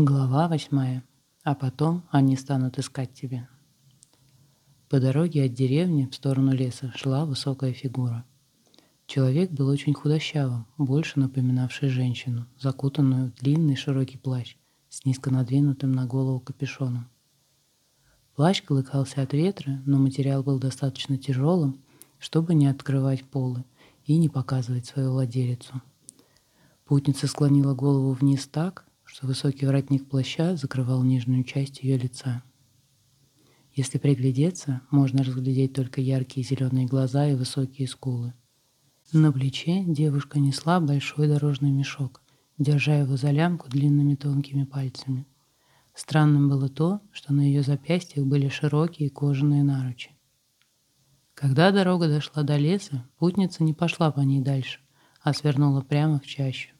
Глава восьмая. А потом они станут искать тебя. По дороге от деревни в сторону леса шла высокая фигура. Человек был очень худощавым, больше напоминавший женщину, закутанную в длинный широкий плащ с низко надвинутым на голову капюшоном. Плащ колыхался от ветра, но материал был достаточно тяжелым, чтобы не открывать полы и не показывать свою владелицу. Путница склонила голову вниз так, что высокий воротник плаща закрывал нижнюю часть ее лица. Если приглядеться, можно разглядеть только яркие зеленые глаза и высокие скулы. На плече девушка несла большой дорожный мешок, держа его за лямку длинными тонкими пальцами. Странным было то, что на ее запястьях были широкие кожаные наручи. Когда дорога дошла до леса, путница не пошла по ней дальше, а свернула прямо в чащу.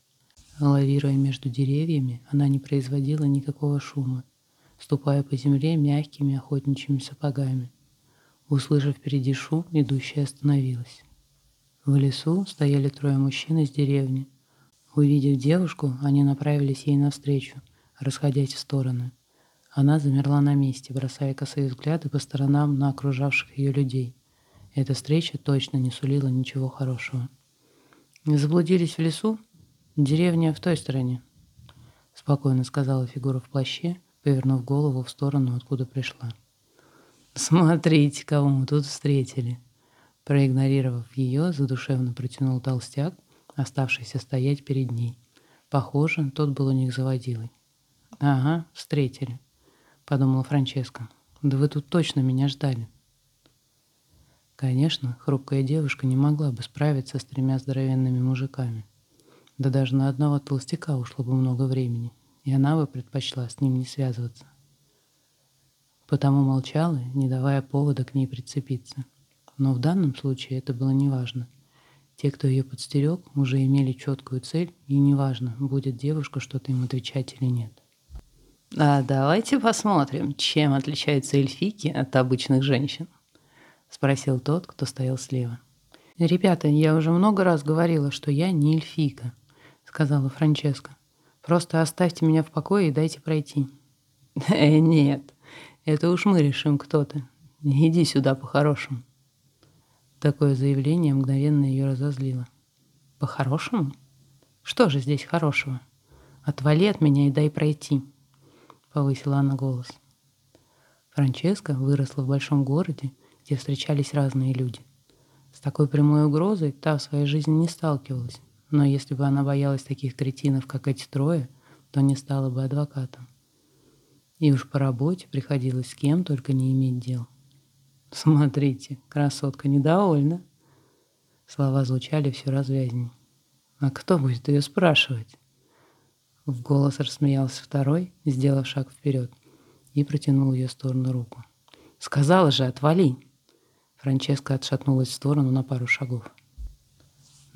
Лавируя между деревьями, она не производила никакого шума, ступая по земле мягкими охотничьими сапогами. Услышав впереди шум, идущая остановилась. В лесу стояли трое мужчин из деревни. Увидев девушку, они направились ей навстречу, расходясь в стороны. Она замерла на месте, бросая косые взгляды по сторонам на окружавших ее людей. Эта встреча точно не сулила ничего хорошего. «Заблудились в лесу?» «Деревня в той стороне», — спокойно сказала фигура в плаще, повернув голову в сторону, откуда пришла. «Смотрите, кого мы тут встретили!» Проигнорировав ее, задушевно протянул толстяк, оставшийся стоять перед ней. Похоже, тот был у них заводилой. «Ага, встретили», — подумала Франческа. «Да вы тут точно меня ждали». Конечно, хрупкая девушка не могла бы справиться с тремя здоровенными мужиками. Да даже на одного толстяка ушло бы много времени, и она бы предпочла с ним не связываться. Потому молчала, не давая повода к ней прицепиться. Но в данном случае это было неважно. Те, кто ее подстерег, уже имели четкую цель, и неважно, будет девушка что-то им отвечать или нет. «А давайте посмотрим, чем отличаются эльфийки от обычных женщин», — спросил тот, кто стоял слева. «Ребята, я уже много раз говорила, что я не эльфийка», сказала Франческа. «Просто оставьте меня в покое и дайте пройти». «Э, нет, это уж мы решим, кто ты. Иди сюда по-хорошему». Такое заявление мгновенно ее разозлило. «По-хорошему? Что же здесь хорошего? Отвали от меня и дай пройти», — повысила она голос. Франческа выросла в большом городе, где встречались разные люди. С такой прямой угрозой та в своей жизни не сталкивалась. Но если бы она боялась таких кретинов, как эти трое, то не стала бы адвокатом. И уж по работе приходилось с кем только не иметь дел. «Смотрите, красотка недовольна». Слова звучали все развязней. «А кто будет ее спрашивать?» В голос рассмеялся второй, сделав шаг вперед, и протянул ее сторону руку. «Сказала же, отвали!» Франческа отшатнулась в сторону на пару шагов.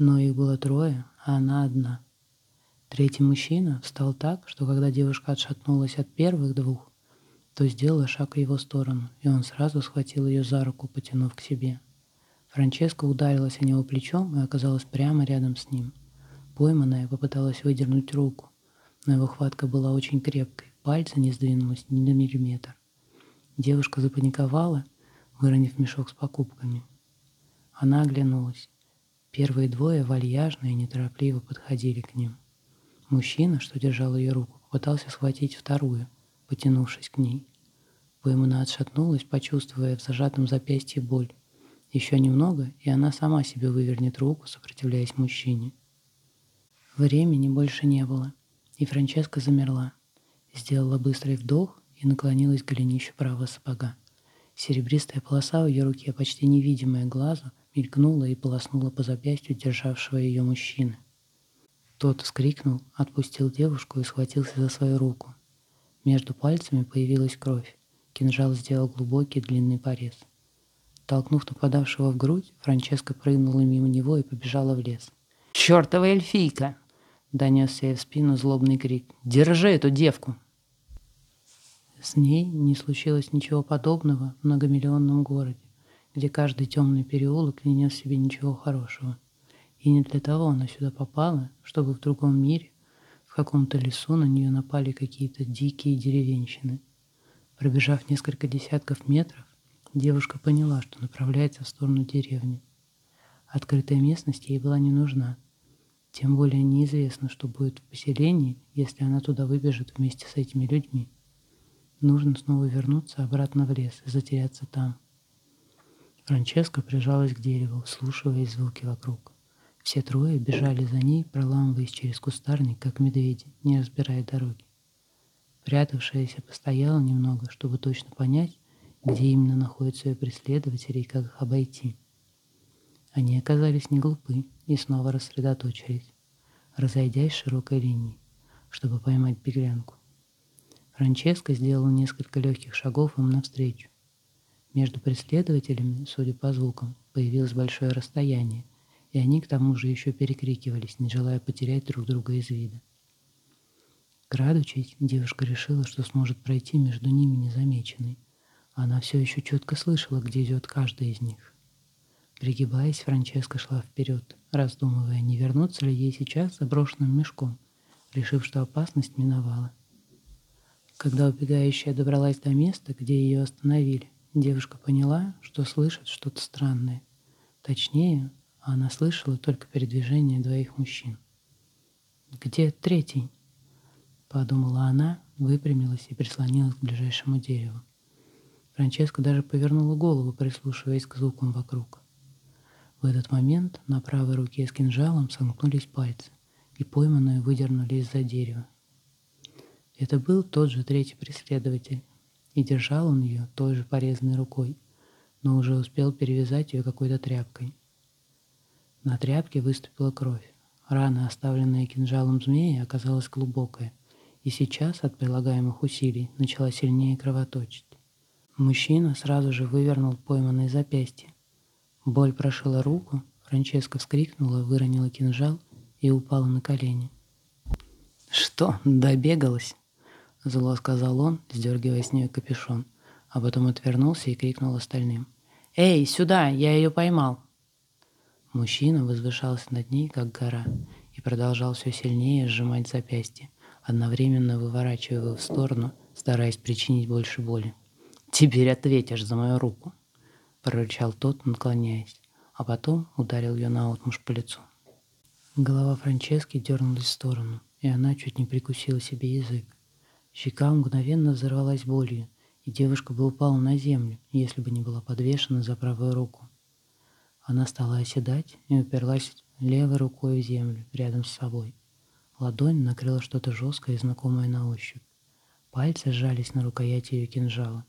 Но их было трое, а она одна. Третий мужчина встал так, что когда девушка отшатнулась от первых двух, то сделала шаг в его сторону, и он сразу схватил ее за руку, потянув к себе. Франческа ударилась о него плечом и оказалась прямо рядом с ним. Пойманная попыталась выдернуть руку, но его хватка была очень крепкой, пальцы не сдвинулось ни на миллиметр. Девушка запаниковала, выронив мешок с покупками. Она оглянулась. Первые двое вальяжно и неторопливо подходили к ним. Мужчина, что держал ее руку, попытался схватить вторую, потянувшись к ней. Поймана отшатнулась, почувствуя в зажатом запястье боль. Еще немного, и она сама себе вывернет руку, сопротивляясь мужчине. Времени больше не было, и Франческа замерла. Сделала быстрый вдох и наклонилась к голенищу правого сапога. Серебристая полоса в ее руке, почти невидимая глазу, мелькнула и полоснула по запястью державшего ее мужчины. Тот вскрикнул, отпустил девушку и схватился за свою руку. Между пальцами появилась кровь. Кинжал сделал глубокий длинный порез. Толкнув нападавшего в грудь, Франческа прыгнула мимо него и побежала в лес. «Чёртова эльфийка!» — донесся ей в спину злобный крик. «Держи эту девку!» С ней не случилось ничего подобного в многомиллионном городе где каждый темный переулок не нес себе ничего хорошего. И не для того она сюда попала, чтобы в другом мире, в каком-то лесу на нее напали какие-то дикие деревенщины. Пробежав несколько десятков метров, девушка поняла, что направляется в сторону деревни. Открытая местность ей была не нужна. Тем более неизвестно, что будет в поселении, если она туда выбежит вместе с этими людьми. Нужно снова вернуться обратно в лес и затеряться там. Франческа прижалась к дереву, слушая звуки вокруг. Все трое бежали за ней, проламываясь через кустарник, как медведи, не разбирая дороги. Прятавшаяся постояла немного, чтобы точно понять, где именно находятся ее преследователи и как их обойти. Они оказались не глупы и снова рассредоточились, разойдясь широкой линией, чтобы поймать беглянку. Франческа сделала несколько легких шагов им навстречу. Между преследователями, судя по звукам, появилось большое расстояние, и они к тому же еще перекрикивались, не желая потерять друг друга из вида. Крадучись, девушка решила, что сможет пройти между ними незамеченной. Она все еще четко слышала, где идет каждый из них. Пригибаясь, Франческа шла вперед, раздумывая, не вернуться ли ей сейчас заброшенным мешком, решив, что опасность миновала. Когда убегающая добралась до места, где ее остановили, девушка поняла, что слышит что-то странное. Точнее, она слышала только передвижение двоих мужчин. «Где третий?» Подумала она, выпрямилась и прислонилась к ближайшему дереву. Франческа даже повернула голову, прислушиваясь к звукам вокруг. В этот момент на правой руке с кинжалом сомкнулись пальцы, и пойманную выдернули из-за дерева. Это был тот же третий преследователь, и держал он ее той же порезанной рукой, но уже успел перевязать ее какой-то тряпкой. На тряпке выступила кровь. Рана, оставленная кинжалом змеи, оказалась глубокая – и сейчас от прилагаемых усилий начала сильнее кровоточить. Мужчина сразу же вывернул пойманное запястье. Боль прошила руку, Франческа вскрикнула, выронила кинжал и упала на колени. «Что, добегалась?» — зло сказал он, сдергивая с нее капюшон, а потом отвернулся и крикнул остальным. «Эй, сюда! Я ее поймал!» Мужчина возвышался над ней, как гора, и продолжал все сильнее сжимать запястье, одновременно выворачивая его в сторону, стараясь причинить больше боли. «Теперь ответишь за мою руку!» — прорычал тот, наклоняясь, а потом ударил ее наотмашь по лицу. Голова Франчески дернулась в сторону, и она чуть не прикусила себе язык. Щека мгновенно взорвалась болью, и девушка бы упала на землю, если бы не была подвешена за правую руку. Она стала оседать и уперлась левой рукой в землю рядом с собой. Ладонь накрыла что-то жесткое и знакомое на ощупь. Пальцы сжались на рукояти ее кинжала.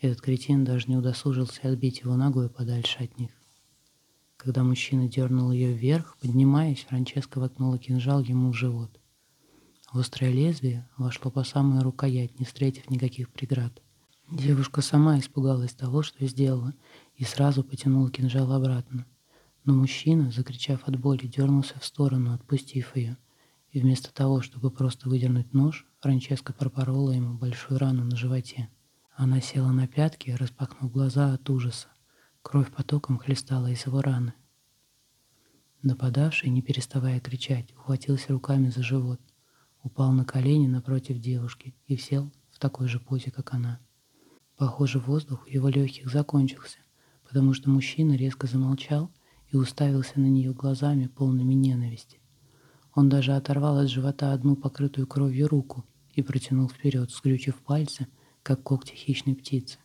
Этот кретин даже не удосужился отбить его ногой подальше от них. Когда мужчина дернул ее вверх, поднимаясь, Франческа воткнула кинжал ему в живот. Острое лезвие вошло по самую рукоять, не встретив никаких преград. Девушка сама испугалась того, что сделала, и сразу потянула кинжал обратно. Но мужчина, закричав от боли, дернулся в сторону, отпустив ее – и вместо того, чтобы просто выдернуть нож, Франческа пропорола ему большую рану на животе. Она села на пятки, распахнув глаза от ужаса. Кровь потоком хлестала из его раны. Нападавший, не переставая кричать, ухватился руками за живот, упал на колени напротив девушки и сел в такой же позе, как она. Похоже, воздух в его легких закончился, потому что мужчина резко замолчал и уставился на нее глазами, полными ненависти. Он даже оторвал от живота одну покрытую кровью руку и протянул вперед, скрючив пальцы, как когти хищной птицы.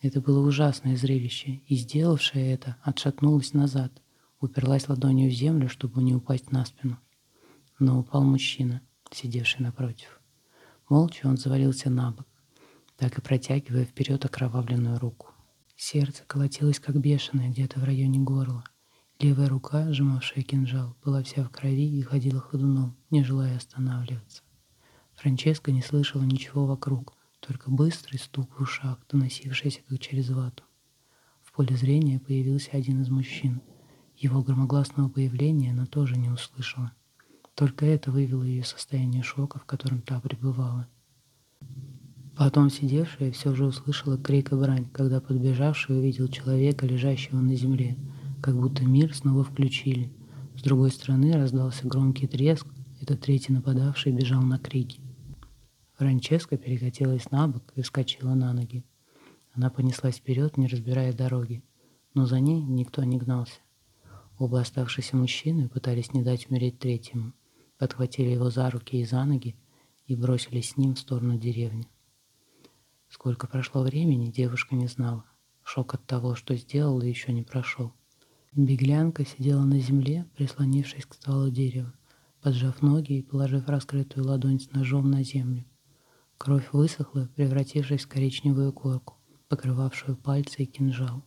Это было ужасное зрелище, и сделавшая это отшатнулась назад, уперлась ладонью в землю, чтобы не упасть на спину. Но упал мужчина, сидевший напротив. Молча он завалился на бок, так и протягивая вперед окровавленную руку. Сердце колотилось как бешеное где-то в районе горла. Левая рука, сжимавшая кинжал, была вся в крови и ходила ходуном, не желая останавливаться. Франческа не слышала ничего вокруг, только быстрый стук в ушах, доносившийся как через вату. В поле зрения появился один из мужчин. Его громогласного появления она тоже не услышала. Только это вывело ее состояние шока, в котором та пребывала. Потом сидевшая все же услышала крик и брань, когда подбежавший увидел человека, лежащего на земле – как будто мир снова включили. С другой стороны раздался громкий треск, Этот третий нападавший бежал на крики. Франческа перекатилась на бок и вскочила на ноги. Она понеслась вперед, не разбирая дороги, но за ней никто не гнался. Оба оставшиеся мужчины пытались не дать умереть третьему, подхватили его за руки и за ноги и бросились с ним в сторону деревни. Сколько прошло времени, девушка не знала. Шок от того, что сделала, еще не прошел. Беглянка сидела на земле, прислонившись к стволу дерева, поджав ноги и положив раскрытую ладонь с ножом на землю. Кровь высохла, превратившись в коричневую корку, покрывавшую пальцы и кинжал.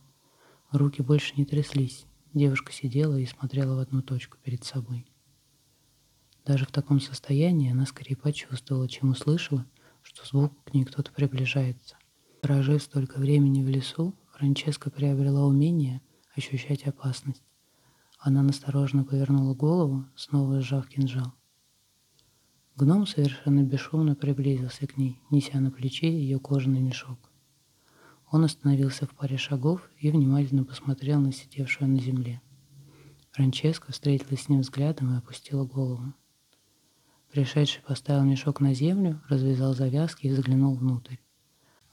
Руки больше не тряслись. Девушка сидела и смотрела в одну точку перед собой. Даже в таком состоянии она скорее почувствовала, чем услышала, что звук к ней кто-то приближается. Прожив столько времени в лесу, Франческа приобрела умение ощущать опасность. Она настороженно повернула голову, снова сжав кинжал. Гном совершенно бесшумно приблизился к ней, неся на плече ее кожаный мешок. Он остановился в паре шагов и внимательно посмотрел на сидевшую на земле. Франческа встретилась с ним взглядом и опустила голову. Пришедший поставил мешок на землю, развязал завязки и заглянул внутрь.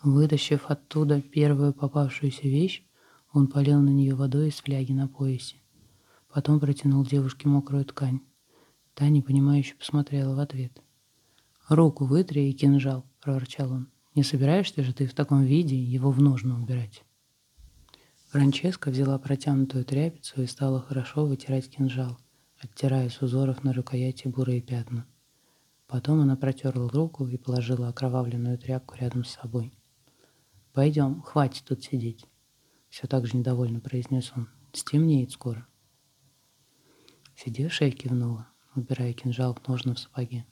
Вытащив оттуда первую попавшуюся вещь, он полил на нее водой из фляги на поясе. Потом протянул девушке мокрую ткань. Та, непонимающе, посмотрела в ответ. «Руку вытри и кинжал», — проворчал он. «Не собираешься же ты в таком виде его в ножны убирать?» Франческа взяла протянутую тряпицу и стала хорошо вытирать кинжал, оттирая с узоров на рукояти бурые пятна. Потом она протерла руку и положила окровавленную тряпку рядом с собой. «Пойдем, хватит тут сидеть», — все так же недовольно произнес он. «Стемнеет скоро». Сидевшая кивнула, убирая кинжал в ножны в сапоге.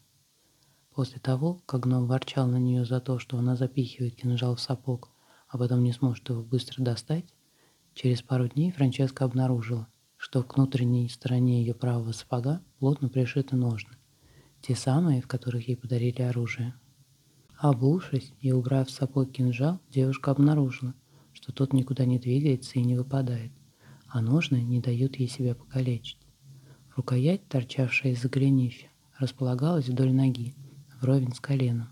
После того, как гном ворчал на нее за то, что она запихивает кинжал в сапог, а потом не сможет его быстро достать, через пару дней Франческа обнаружила, что к внутренней стороне ее правого сапога плотно пришиты ножны. Те самые, в которых ей подарили оружие. Обувшись и убрав в сапог кинжал, девушка обнаружила, что тот никуда не двигается и не выпадает, а ножны не дают ей себя покалечить. Рукоять, торчавшая из-за голенища, располагалась вдоль ноги, вровень с коленом,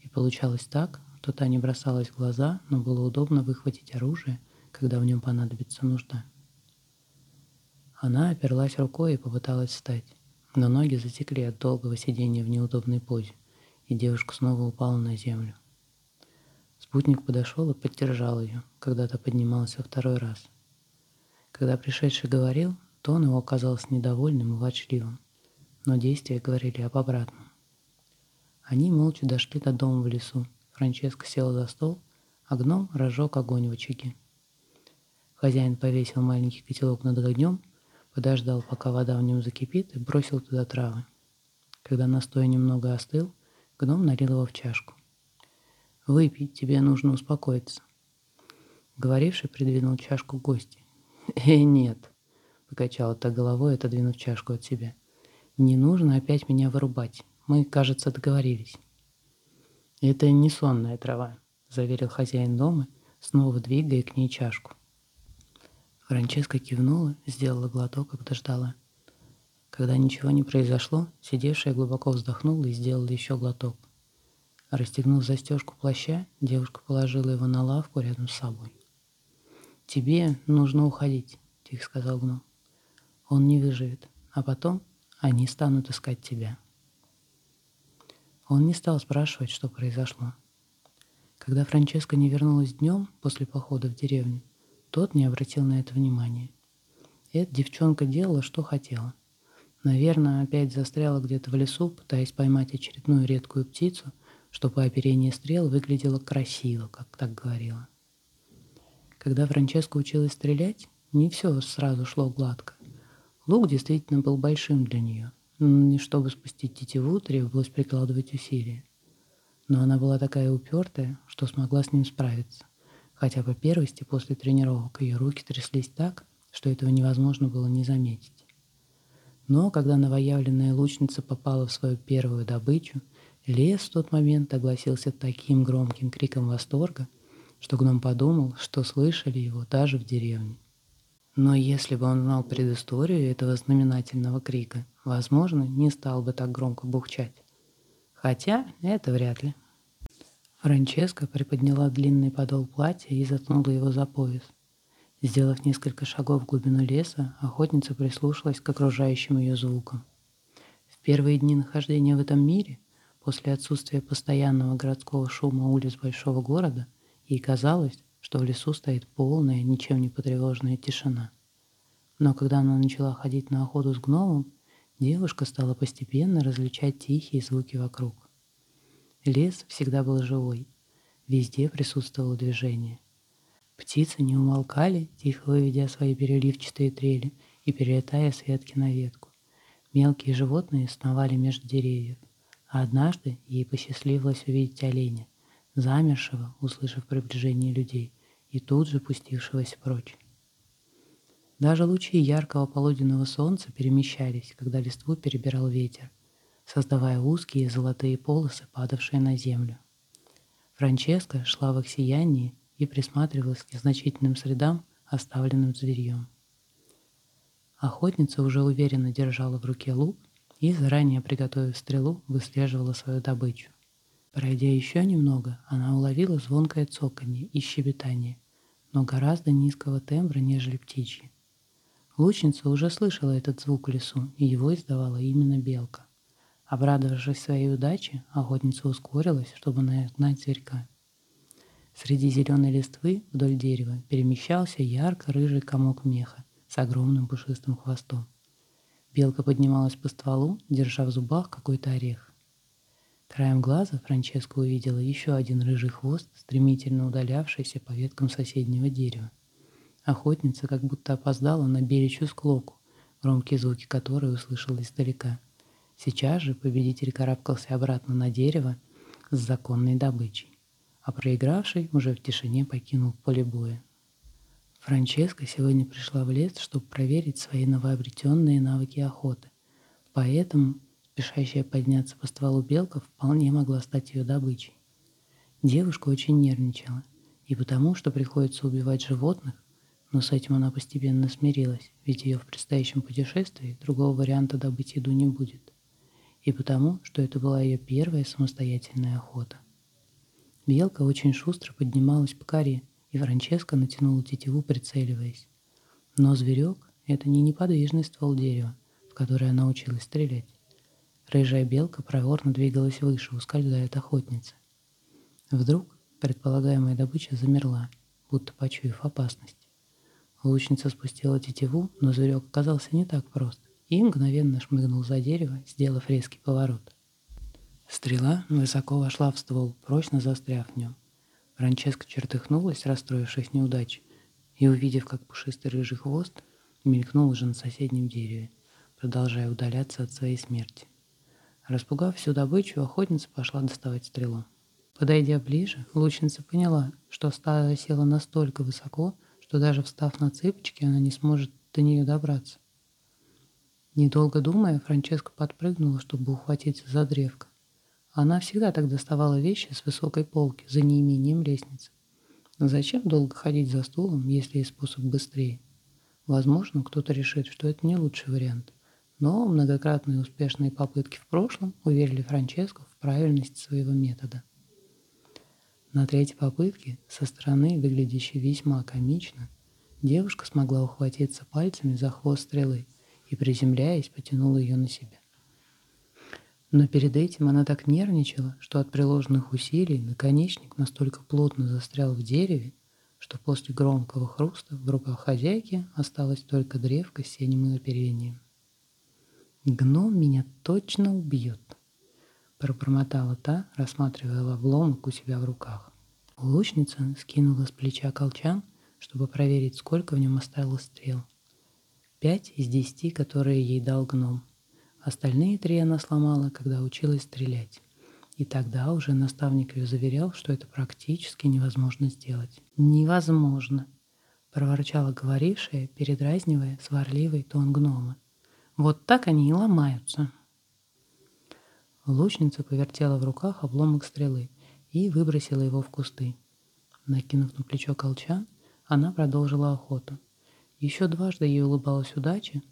и получалось так, что та не бросалась в глаза, но было удобно выхватить оружие, когда в нем понадобится нужда. Она оперлась рукой и попыталась встать. Но ноги затекли от долгого сидения в неудобной позе, и девушка снова упала на землю. Спутник подошел и поддержал ее, когда та поднималась во второй раз. Когда пришедший говорил, то он его оказался недовольным и ворчливым, но действия говорили об обратном. Они молча дошли до дома в лесу. Франческа села за стол, а гном разжег огонь в очаге. Хозяин повесил маленький котелок над огнем подождал, пока вода в нем закипит, и бросил туда травы. Когда настой немного остыл, гном налил его в чашку. «Выпей, тебе нужно успокоиться». Говоривший придвинул чашку к гости. «Э, нет», — покачала та головой, отодвинув чашку от себя. «Не нужно опять меня вырубать. Мы, кажется, договорились». «Это не сонная трава», — заверил хозяин дома, снова двигая к ней чашку. Франческа кивнула, сделала глоток и подождала. Когда ничего не произошло, сидевшая глубоко вздохнула и сделала еще глоток. Расстегнув застежку плаща, девушка положила его на лавку рядом с собой. «Тебе нужно уходить», — тихо сказал гном. «Он не выживет, а потом они станут искать тебя». Он не стал спрашивать, что произошло. Когда Франческа не вернулась днем после похода в деревню, тот не обратил на это внимания. Эта девчонка делала, что хотела. Наверное, опять застряла где-то в лесу, пытаясь поймать очередную редкую птицу, что по оперении стрел выглядело красиво, как так говорила. Когда Франческа училась стрелять, не все сразу шло гладко. Лук действительно был большим для нее. И чтобы спустить тетиву, требовалось прикладывать усилия. Но она была такая упертая, что смогла с ним справиться хотя по первости после тренировок ее руки тряслись так, что этого невозможно было не заметить. Но когда новоявленная лучница попала в свою первую добычу, лес в тот момент огласился таким громким криком восторга, что гном подумал, что слышали его даже в деревне. Но если бы он знал предысторию этого знаменательного крика, возможно, не стал бы так громко бухчать. Хотя это вряд ли. Франческа приподняла длинный подол платья и заткнула его за пояс. Сделав несколько шагов в глубину леса, охотница прислушалась к окружающим ее звукам. В первые дни нахождения в этом мире, после отсутствия постоянного городского шума улиц большого города, ей казалось, что в лесу стоит полная, ничем не потревоженная тишина. Но когда она начала ходить на охоту с гномом, девушка стала постепенно различать тихие звуки вокруг. Лес всегда был живой, везде присутствовало движение. Птицы не умолкали, тихо выведя свои переливчатые трели и перелетая с ветки на ветку. Мелкие животные сновали между деревьев, а однажды ей посчастливилось увидеть оленя, замершего, услышав приближение людей, и тут же пустившегося прочь. Даже лучи яркого полуденного солнца перемещались, когда листву перебирал ветер, создавая узкие золотые полосы, падавшие на землю. Франческа шла в их сиянии и присматривалась к незначительным средам, оставленным зверьем. Охотница уже уверенно держала в руке лук и, заранее приготовив стрелу, выслеживала свою добычу. Пройдя еще немного, она уловила звонкое цоканье и щебетание, но гораздо низкого тембра, нежели птичьи. Лучница уже слышала этот звук в лесу, и его издавала именно белка. Обрадовавшись своей удаче, охотница ускорилась, чтобы нагнать зверька. Среди зеленой листвы вдоль дерева перемещался ярко-рыжий комок меха с огромным пушистым хвостом. Белка поднималась по стволу, держа в зубах какой-то орех. Краем глаза Франческа увидела еще один рыжий хвост, стремительно удалявшийся по веткам соседнего дерева. Охотница как будто опоздала на беличью склоку, громкие звуки которой услышала издалека. Сейчас же победитель карабкался обратно на дерево с законной добычей, а проигравший уже в тишине покинул поле боя. Франческа сегодня пришла в лес, чтобы проверить свои новообретенные навыки охоты. Поэтому спешащая подняться по стволу белка вполне могла стать ее добычей. Девушка очень нервничала, и потому, что приходится убивать животных, но с этим она постепенно смирилась, ведь ее в предстоящем путешествии другого варианта добыть еду не будет. И потому, что это была ее первая самостоятельная охота. Белка очень шустро поднималась по коре, и Франческа натянула тетиву, прицеливаясь. Но зверек — это не неподвижный ствол дерева, в который она училась стрелять. Рыжая белка проворно двигалась выше, ускользая от охотницы. Вдруг предполагаемая добыча замерла, будто почуяв опасность. Лучница спустила тетиву, но зверек оказался не так прост и мгновенно шмыгнул за дерево, сделав резкий поворот. Стрела высоко вошла в ствол, прочно застряв в нем. Франческа чертыхнулась, расстроившись неудачей, и, увидев, как пушистый рыжий хвост мелькнул уже на соседнем дереве, продолжая удаляться от своей смерти. Распугав всю добычу, охотница пошла доставать стрелу. Подойдя ближе, лучница поняла, что стая села настолько высоко, что даже встав на цыпочки, она не сможет до нее добраться. Недолго думая, Франческа подпрыгнула, чтобы ухватиться за древко. Она всегда так доставала вещи с высокой полки, за неимением лестницы. Зачем долго ходить за стулом, если есть способ быстрее? Возможно, кто-то решит, что это не лучший вариант. Но многократные успешные попытки в прошлом уверили Франческо в правильности своего метода. На третьей попытке, со стороны выглядящей весьма комично, девушка смогла ухватиться пальцами за хвост стрелы и, приземляясь, потянула ее на себя. Но перед этим она так нервничала, что от приложенных усилий наконечник настолько плотно застрял в дереве, что после громкого хруста в руках хозяйки осталась только древко с синим оперением. «Гном меня точно убьет», — пробормотала та, рассматривая обломок у себя в руках. Лучница скинула с плеча колчан, чтобы проверить, сколько в нем осталось стрел. Пять из десяти, которые ей дал гном. Остальные три она сломала, когда училась стрелять. И тогда уже наставник ее заверял, что это практически невозможно сделать. «Невозможно!» — проворчала говорившая, передразнивая сварливый тон гнома. Вот так они и ломаются. Лучница повертела в руках обломок стрелы и выбросила его в кусты. Накинув на плечо колчан, она продолжила охоту. Еще дважды ей улыбалась удача,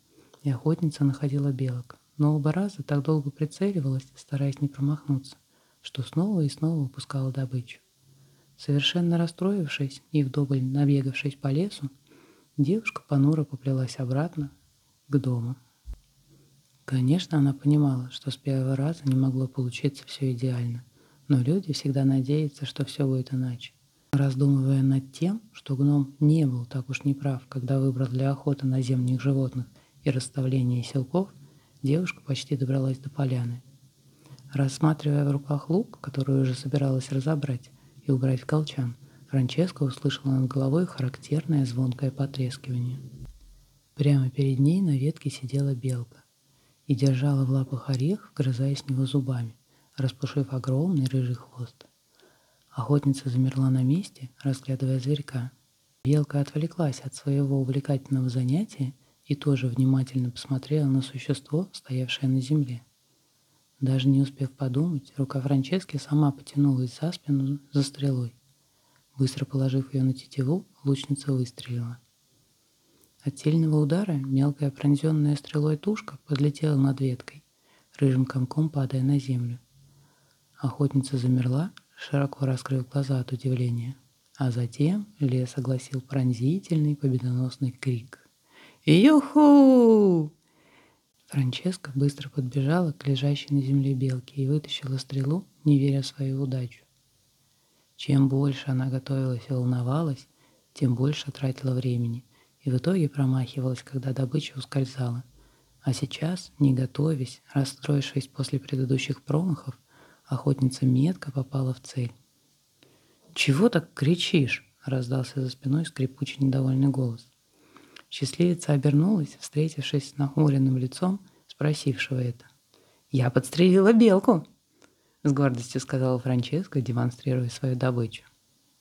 и охотница находила белок, но оба раза так долго прицеливалась, стараясь не промахнуться, что снова и снова упускала добычу. Совершенно расстроившись и вдоволь набегавшись по лесу, девушка понуро поплелась обратно к дому. Конечно, она понимала, что с первого раза не могло получиться все идеально, но люди всегда надеются, что все будет иначе. Раздумывая над тем, что гном не был так уж неправ, когда выбрал для охоты наземных животных и расставления селков, девушка почти добралась до поляны. Рассматривая в руках лук, который уже собиралась разобрать и убрать в колчан, Франческа услышала над головой характерное звонкое потрескивание. Прямо перед ней на ветке сидела белка и держала в лапах орех, вгрызаясь в него зубами, распушив огромный рыжий хвост. Охотница замерла на месте, разглядывая зверька. Белка отвлеклась от своего увлекательного занятия и тоже внимательно посмотрела на существо, стоявшее на земле. Даже не успев подумать, рука Франчески сама потянулась за спину за стрелой. Быстро положив ее на тетиву, лучница выстрелила. От сильного удара мелкая пронзенная стрелой тушка подлетела над веткой, рыжим комком падая на землю. Охотница замерла, широко раскрыв глаза от удивления. А затем лес огласил пронзительный победоносный крик. «Юху!» Франческа быстро подбежала к лежащей на земле белке и вытащила стрелу, не веря в свою удачу. Чем больше она готовилась и волновалась, тем больше тратила времени и в итоге промахивалась, когда добыча ускользала. А сейчас, не готовясь, расстроившись после предыдущих промахов, охотница метко попала в цель. «Чего так кричишь?» — раздался за спиной скрипучий недовольный голос. Счастливица обернулась, встретившись с нахмуренным лицом, спросившего это. «Я подстрелила белку!» — с гордостью сказала Франческа, демонстрируя свою добычу.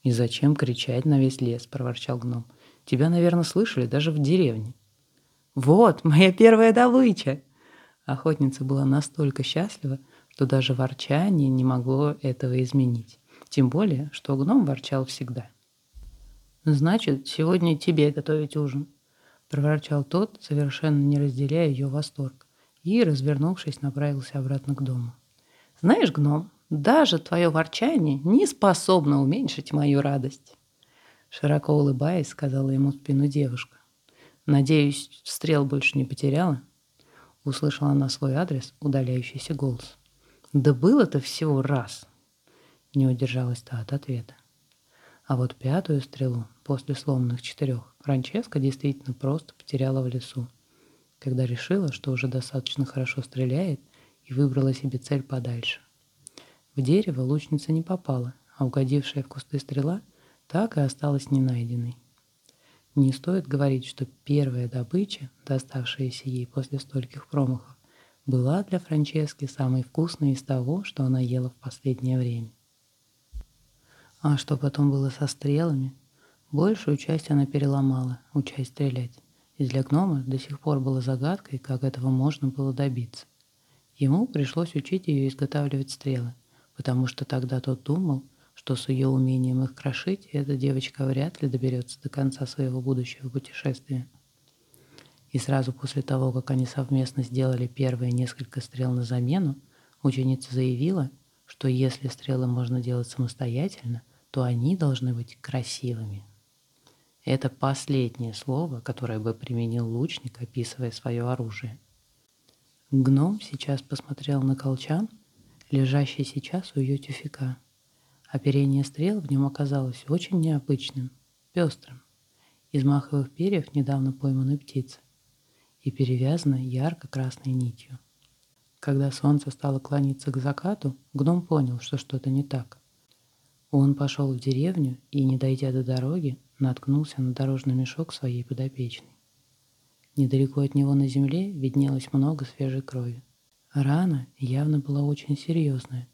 «И зачем кричать на весь лес?» — проворчал гном. Тебя, наверное, слышали даже в деревне. Вот, моя первая добыча! Охотница была настолько счастлива, что даже ворчание не могло этого изменить. Тем более, что гном ворчал всегда. «Значит, сегодня тебе готовить ужин», — проворчал тот, совершенно не разделяя ее восторг, и, развернувшись, направился обратно к дому. «Знаешь, гном, даже твое ворчание не способно уменьшить мою радость». Широко улыбаясь, сказала ему спину девушка. «Надеюсь, стрел больше не потеряла?» Услышала она свой адрес, удаляющийся голос. «Да было-то всего раз!» Не удержалась та от ответа. А вот пятую стрелу, после сломанных четырех, Франческа действительно просто потеряла в лесу, когда решила, что уже достаточно хорошо стреляет и выбрала себе цель подальше. В дерево лучница не попала, а угодившая в кусты стрела – так и осталась ненайденной. Не стоит говорить, что первая добыча, доставшаяся ей после стольких промахов, была для Франчески самой вкусной из того, что она ела в последнее время. А что потом было со стрелами? Большую часть она переломала, учась стрелять. И для гнома до сих пор было загадкой, как этого можно было добиться. Ему пришлось учить ее изготавливать стрелы, потому что тогда тот думал, что с ее умением их крошить эта девочка вряд ли доберется до конца своего будущего путешествия. И сразу после того, как они совместно сделали первые несколько стрел на замену, ученица заявила, что если стрелы можно делать самостоятельно, то они должны быть красивыми. Это последнее слово, которое бы применил лучник, описывая свое оружие. Гном сейчас посмотрел на колчан, лежащий сейчас у ее тюфика – Оперение стрел в нем оказалось очень необычным, пестрым, из маховых перьев недавно пойманной птицы и перевязано ярко-красной нитью. Когда солнце стало клониться к закату, гном понял, что что-то не так. Он пошел в деревню и, не дойдя до дороги, наткнулся на дорожный мешок своей подопечной. Недалеко от него на земле виднелось много свежей крови. Рана явно была очень серьезная,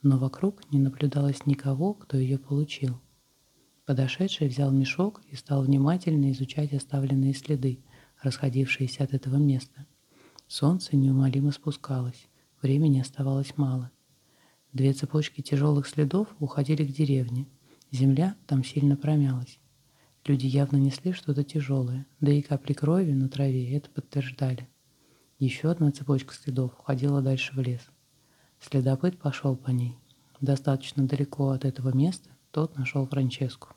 но вокруг не наблюдалось никого, кто ее получил. Подошедший взял мешок и стал внимательно изучать оставленные следы, расходившиеся от этого места. Солнце неумолимо спускалось, времени оставалось мало. Две цепочки тяжелых следов уходили к деревне. Земля там сильно промялась. Люди явно несли что-то тяжелое, да и капли крови на траве это подтверждали. Еще одна цепочка следов уходила дальше в лес. Следопыт пошел по ней. Достаточно далеко от этого места тот нашел Франческу.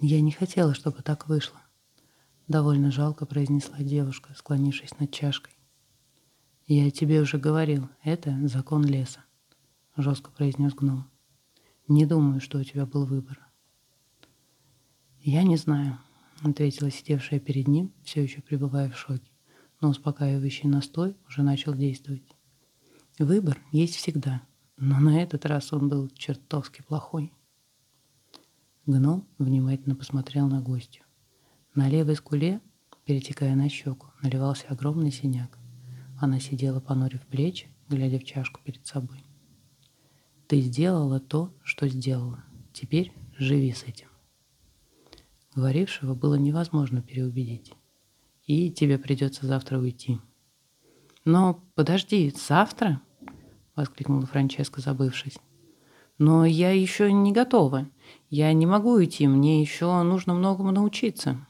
«Я не хотела, чтобы так вышло», — довольно жалко произнесла девушка, склонившись над чашкой. «Я тебе уже говорил, это закон леса», — жестко произнес гном. «Не думаю, что у тебя был выбор». «Я не знаю», — ответила сидевшая перед ним, все еще пребывая в шоке, но успокаивающий настой уже начал действовать. Выбор есть всегда, но на этот раз он был чертовски плохой. Гном внимательно посмотрел на гостью. На левой скуле, перетекая на щеку, наливался огромный синяк. Она сидела, понурив плечи, глядя в чашку перед собой. «Ты сделала то, что сделала. Теперь живи с этим». Говорившего было невозможно переубедить. «И тебе придется завтра уйти». «Но подожди, завтра?» — воскликнула Франческа, забывшись. «Но я еще не готова. Я не могу уйти, мне еще нужно многому научиться.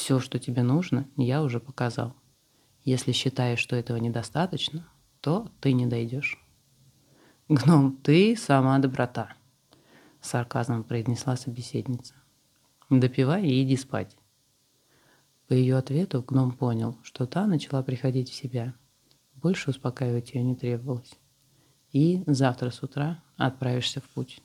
Все, что тебе нужно, я уже показал. Если считаешь, что этого недостаточно, то ты не дойдешь. Гном, ты сама доброта, сарказмом произнесла собеседница. Допивай и иди спать. По ее ответу гном понял, что та начала приходить в себя. Больше успокаивать ее не требовалось. И завтра с утра отправишься в путь.